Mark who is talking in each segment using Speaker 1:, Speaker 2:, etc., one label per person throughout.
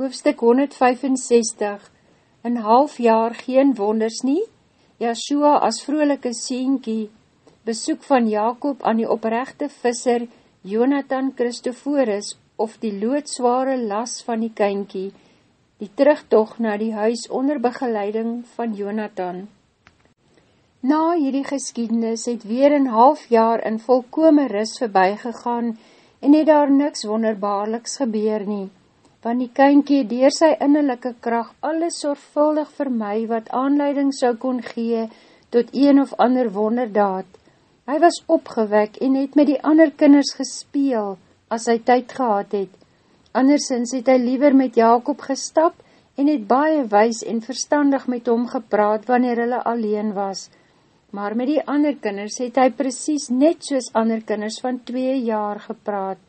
Speaker 1: Hoofstuk 165 In half jaar geen wonders nie, Yahshua as vrolike sienkie, besoek van Jacob aan die oprechte visser Jonathan Christophorus of die loodzware las van die kynkie, die terugtocht na die huis onder begeleiding van Jonathan. Na hierdie geskiednis het weer een half jaar in volkome ris voorbij gegaan en het daar niks wonderbaarliks gebeur nie want die kynkie dier sy innerlijke kracht alles sorgvuldig vir my wat aanleiding sou kon gee tot een of ander wonderdaad. Hy was opgewek en het met die ander kinders gespeel as hy tyd gehad het. Andersins het hy liever met Jacob gestap en het baie wys en verstandig met hom gepraat wanneer hulle alleen was. Maar met die ander kinders het hy precies net soos ander kinders van twee jaar gepraat.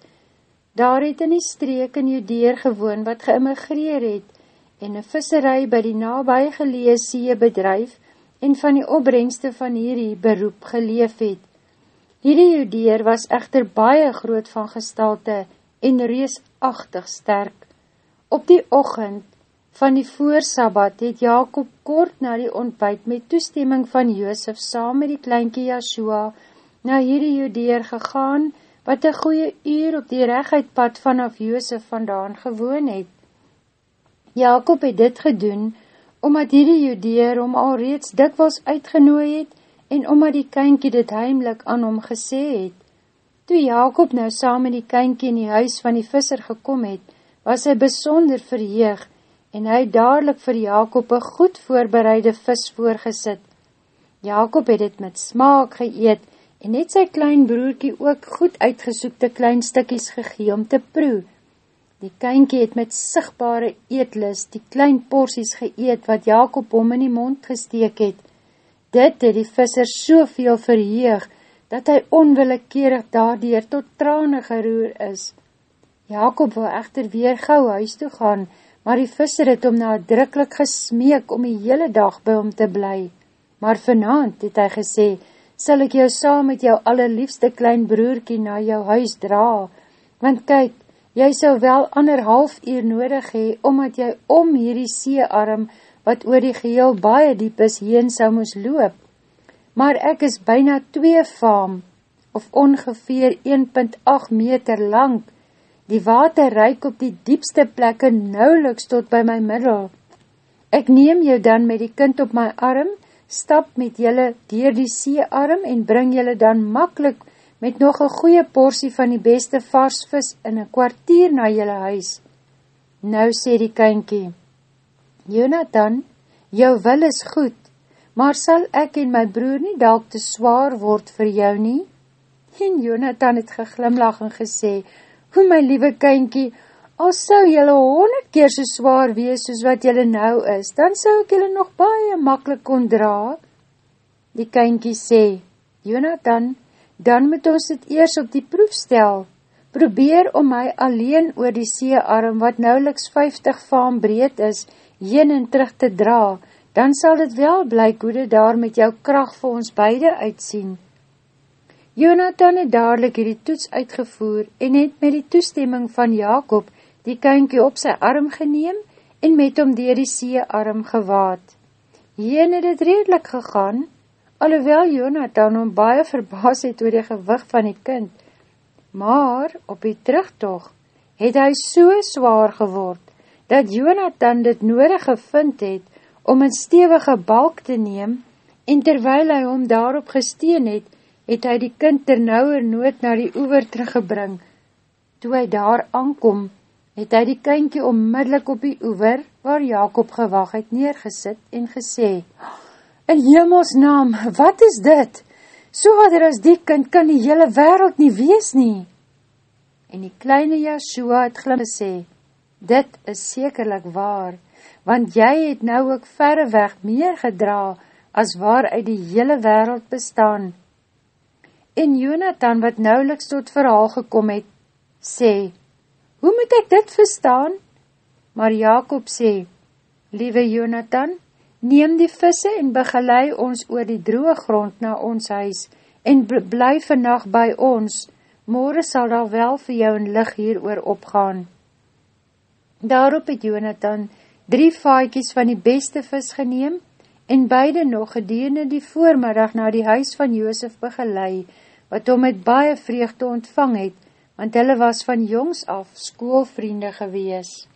Speaker 1: Daar het in die streek in Judeer gewoon wat geïmmigreer het en een visserij by die nabij gelees see bedrijf en van die opbrengste van hierdie beroep geleef het. Hierdie Judeer was echter baie groot van gestalte en reesachtig sterk. Op die ochend van die voorsabbat het Jacob kort na die ontbijt met toestemming van Joosef saam met die kleinkie Yahshua na hierdie Judeer gegaan wat een goeie uur op die rechtheidpad vanaf Joosef vandaan gewoon het. Jacob het dit gedoen, omdat hierdie judeer om al reeds dikwels uitgenooi het, en omdat die kynkie dit heimlik aan hom gesê het. Toe Jacob nou saam met die kynkie in die huis van die visser gekom het, was hy besonder verheeg, en hy dadelijk vir Jacob een goed voorbereide vis voorgesit. Jacob het het met smaak geëet, en het sy klein broerkie ook goed uitgesoekte klein stikkies gegee om te proe. Die kynkie het met sigtbare eetlis die klein porsies geëet wat Jacob om in die mond gesteek het. Dit het die visser soveel verheeg, dat hy onwillekeerig daardier tot trane geroer is. Jacob wil echter weer gauw huis toe gaan, maar die visser het om nadrukkelijk gesmeek om die hele dag by hom te bly. Maar vanavond het hy gesê, sal ek jou saam met jou allerliefste klein broerkie na jou huis dra, want kyk, jy sal wel ander half uur nodig hee, omdat jy om hierdie seearm, wat oor die geheel baie diep is, heen sal moes loop. Maar ek is byna twee faam, of ongeveer 1.8 meter lang, die water reik op die diepste plekke nauweliks tot by my middel. Ek neem jou dan met die kind op my arm, stap met jylle dier die seearm en bring jylle dan makkelijk met nog een goeie portie van die beste varsvis in een kwartier na jylle huis. Nou sê die kynkie, Jonathan, jou wil is goed, maar sal ek en my broer nie dalk te zwaar word vir jou nie? En Jonathan het geglimlag en gesê, hoe my liewe kynkie, al sou jylle honderd keer so zwaar wees soos wat jylle nou is, dan sou ek jylle nog baie makkelijk kon dra. Die kynkie sê, Jonathan, dan moet ons dit eers op die proef stel. Probeer om my alleen oor die seearm, wat nauweliks 50 vaam breed is, heen en terug te dra, dan sal dit wel blyk hoe dit daar met jou kracht vir ons beide uitsien. Jonathan het dadelijk hierdie toets uitgevoer en het met die toestemming van Jacob die kynkie op sy arm geneem en met hom dier die see arm gewaad. Heen het het redelijk gegaan, alhoewel Jonathan hom baie verbaas het oor die gewig van die kind, maar op die terugtocht het hy so zwaar geword, dat Jonathan dit nodig gevind het om een stevige balk te neem, en terwyl hy hom daarop gesteen het, het hy die kind ter nouwer nood na die oever teruggebring. Toe hy daar aankom, het hy die kynkie onmiddellik op die oever, waar Jacob gewag het, neergesit en gesê, In hemels naam, wat is dit? So hadder as die kind kan die hele wereld nie wees nie. En die kleine Yahshua het glim gesê, Dit is sekerlik waar, want jy het nou ook verreweg meer gedra, as waar uit die hele wereld bestaan. En Jonathan, wat nauweliks tot verhaal gekom het, sê, hoe moet ek dit verstaan? Maar Jacob sê, Liewe Jonathan, neem die visse en begelei ons oor die droge grond na ons huis en bly vannacht by ons, morgen sal daar wel vir jou een lig hier oor opgaan. Daarop het Jonathan drie vaaikies van die beste vis geneem en beide nog gedeende die voormiddag na die huis van Joosef begelei, wat hom met baie vreugde ontvang het, want hulle was van jongs af skoolvriende gewees.